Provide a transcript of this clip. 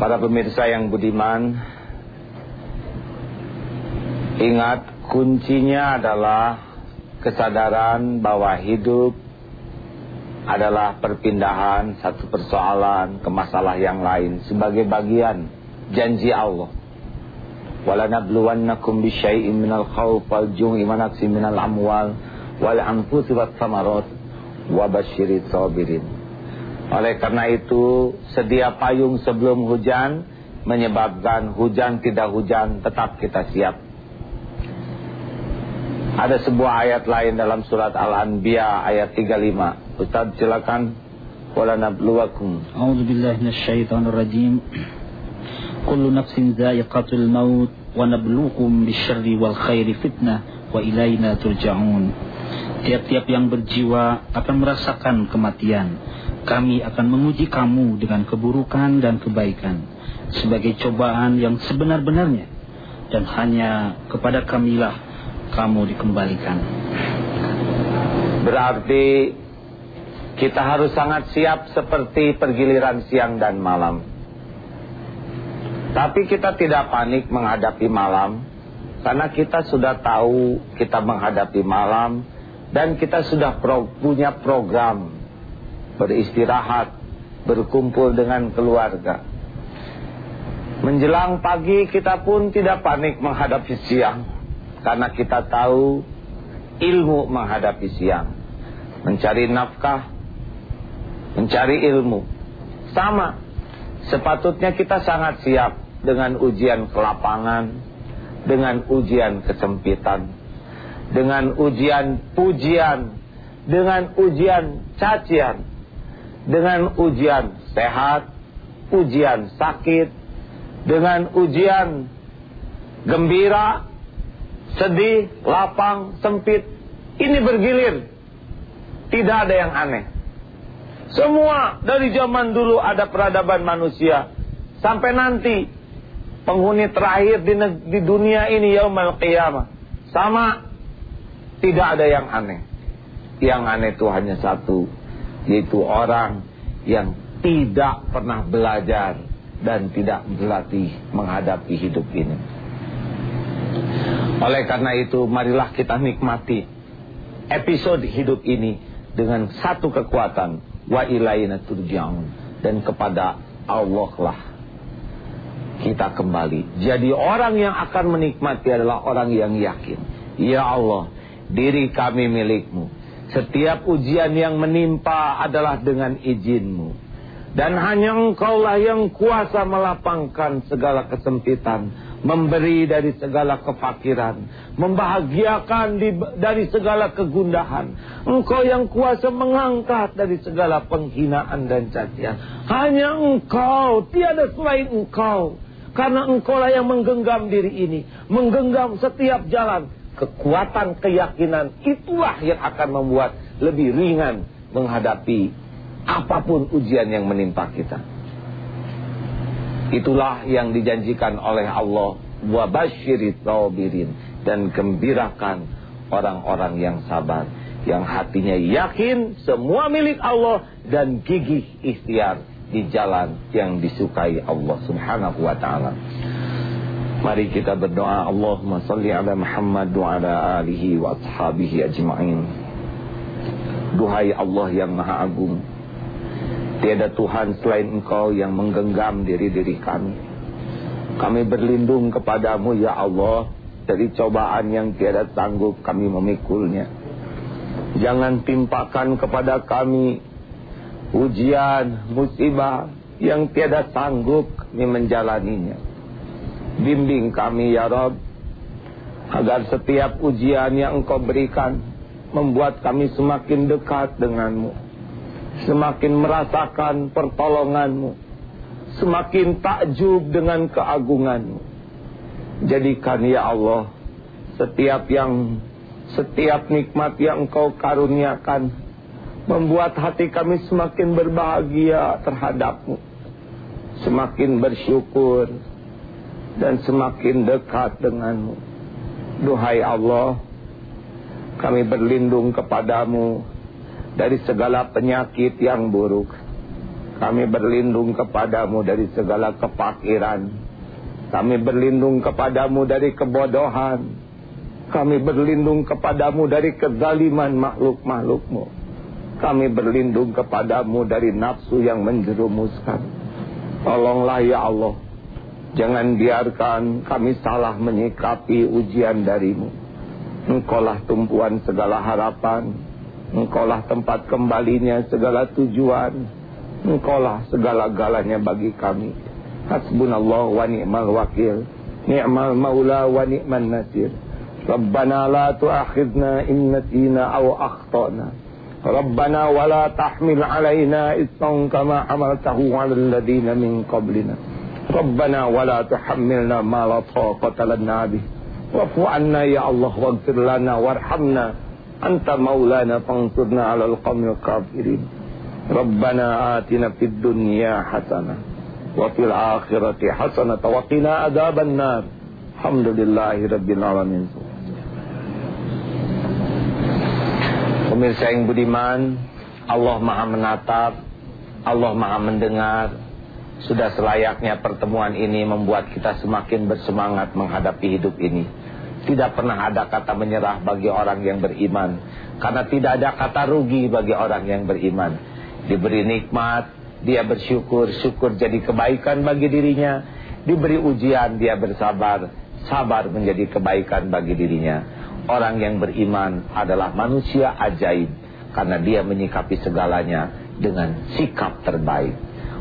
Para pemirsa yang budiman, ingat kuncinya adalah kesadaran bahwa hidup adalah perpindahan satu persoalan ke masalah yang lain sebagai bagian janji Allah. Walanabluwannakum bisyai'in minal khawf wal jum'i manaksi minal amwal wal anfusi wat samarat wa sabirin. Oleh karena itu, sedia payung sebelum hujan menyebabkan hujan tidak hujan tetap kita siap. Ada sebuah ayat lain dalam surat Al-Anbiya ayat 35. Ustaz silakan. Wala nabluwakum. A'udzu billahi minasyaitonir rajim. Kullu nafsin dha'iqatul maut wa nabluukum bisyarri wal khairi fitnah wa ilaina turja'un. Tiap-tiap yang berjiwa akan merasakan kematian kami akan menguji kamu dengan keburukan dan kebaikan sebagai cobaan yang sebenar-benarnya dan hanya kepada kamilah kamu dikembalikan. Berarti kita harus sangat siap seperti pergiliran siang dan malam. Tapi kita tidak panik menghadapi malam karena kita sudah tahu kita menghadapi malam dan kita sudah pro punya program beristirahat, berkumpul dengan keluarga. Menjelang pagi kita pun tidak panik menghadapi siang. Karena kita tahu ilmu menghadapi siang. Mencari nafkah, mencari ilmu. Sama, sepatutnya kita sangat siap dengan ujian kelapangan, dengan ujian kesempitan, dengan ujian pujian, dengan ujian cacian, dengan ujian sehat, ujian sakit, dengan ujian gembira, sedih, lapang, sempit. Ini bergilir. Tidak ada yang aneh. Semua dari zaman dulu ada peradaban manusia. Sampai nanti penghuni terakhir di, di dunia ini yaumul qiyamah. Sama tidak ada yang aneh. Yang aneh itu hanya satu yaitu orang yang tidak pernah belajar dan tidak berlatih menghadapi hidup ini. Oleh karena itu, marilah kita nikmati episode hidup ini dengan satu kekuatan wa ilaina turja'un dan kepada Allah lah kita kembali. Jadi orang yang akan menikmati adalah orang yang yakin. Ya Allah, diri kami milikmu setiap ujian yang menimpa adalah dengan izinmu. Dan hanya engkaulah yang kuasa melapangkan segala kesempitan. Memberi dari segala kefakiran. Membahagiakan di, dari segala kegundahan. Engkau yang kuasa mengangkat dari segala penghinaan dan cacian. Hanya engkau, tiada selain engkau. Karena engkaulah yang menggenggam diri ini. Menggenggam setiap jalan kekuatan keyakinan itulah yang akan membuat lebih ringan menghadapi apa pun ujian yang menimpa kita. Itulah yang dijanjikan oleh Allah wa basyirit dan gembirakan orang-orang yang sabar yang hatinya yakin semua milik Allah dan gigih ikhtiar di jalan yang disukai Allah Subhanahu wa taala. Mari kita berdoa. Allahumma salli ala Muhammad wa ala alihi wa ashabihi ajma'in. Duhai Allah yang maha agung. Tiada Tuhan selain engkau yang menggenggam diri-diri kami. Kami berlindung kepadamu ya Allah Dari cobaan yang tiada sanggup kami memikulnya. Jangan timpakan kepada kami Ujian, musibah yang tiada sanggup kami menjalaninya Bimbing kami ya Rob Agar setiap ujian yang engkau berikan Membuat kami semakin dekat denganmu Semakin merasakan pertolonganmu Semakin takjub dengan keagunganmu. Jadikan ya Allah Setiap yang Setiap nikmat yang engkau karuniakan Membuat hati kami semakin berbahagia terhadapmu Semakin bersyukur dan semakin dekat denganmu. Duhai Allah, kami berlindung kepadamu dari segala penyakit yang buruk. Kami berlindung kepadamu dari segala kefakiran. Kami berlindung kepadamu dari kebodohan. Kami berlindung kepadamu dari kezaliman makhluk-makhlukmu. Kami berlindung kepadamu dari nafsu yang menjerumuskan. Tolonglah ya Allah. Jangan biarkan kami salah menyikapi ujian darimu. Engkaulah tumpuan segala harapan. Engkaulah tempat kembalinya segala tujuan. Engkaulah segala-galanya bagi kami. Hasbunallah wa ni'mal wakil. Ni'mal maula wa ni'man nasir. Rabbana la tu'akhidna in nasina aw akhtana. Rabbana wa la tahmil alaina isran kama hamaltahu 'ala alladhina min qablina. La tuhammilna ma la taqata lana bih. Wa'fu 'anna ya Allah waghfir lana warhamna. Anta maulana fansurna 'alal qawmil kafirin. Rabbana atina fid dunya hasanah wa fil akhirati hasanah wa qina adzaban nar. Alhamdulillahi rabbil alamin. Pemirsa yang budiman, Allah Maha menatap, Allah Maha mendengar. Sudah selayaknya pertemuan ini membuat kita semakin bersemangat menghadapi hidup ini. Tidak pernah ada kata menyerah bagi orang yang beriman. Karena tidak ada kata rugi bagi orang yang beriman diberi nikmat, dia bersyukur, syukur jadi kebaikan bagi dirinya, diberi ujian, dia bersabar, sabar menjadi kebaikan bagi dirinya. Orang yang beriman adalah manusia ajaib karena dia menyikapi segalanya dengan sikap terbaik.